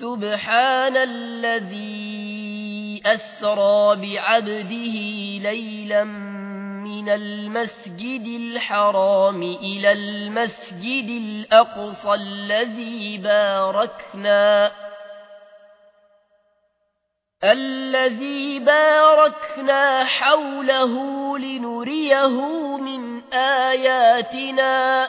سبحان الذي أسرى بعبده ليلا من المسجد الحرام إلى المسجد الأقصى الذي باركنا الذي باركنا حوله لنريه من آياتنا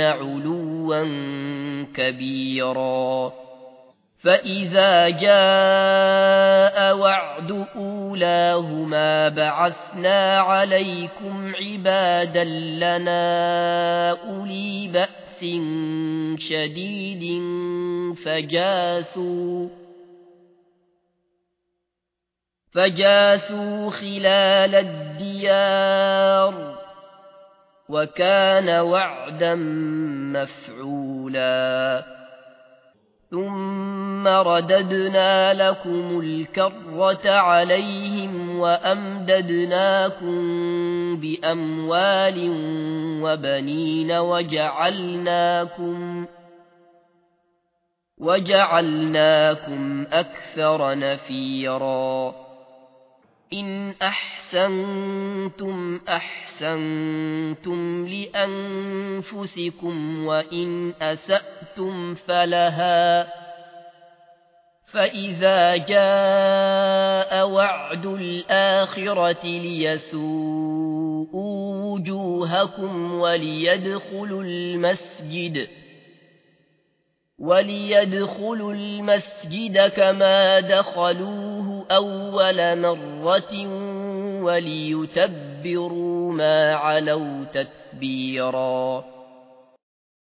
علوا كبيرا فإذا جاء وعد أولاهما بعثنا عليكم عبادا لنا أولي بأس شديد فجاسوا فجاسوا خلال الديار وكان وعدا مفعولا. ثم رددنا لكم الكرة عليهم وأمددناكم بأموال وبنين وجعلناكم وجعلناكم أكثر نفيراً. إن أحسنتم أحسنتم لأنفسكم وإن أسأتم فلها فإذا جاء وعد الآخرة ليسوءوا وجوهكم وليدخلوا المسجد وليدخلوا المسجد كما دخلوه أول مرة وليتبروا ما علوا تتبيراً.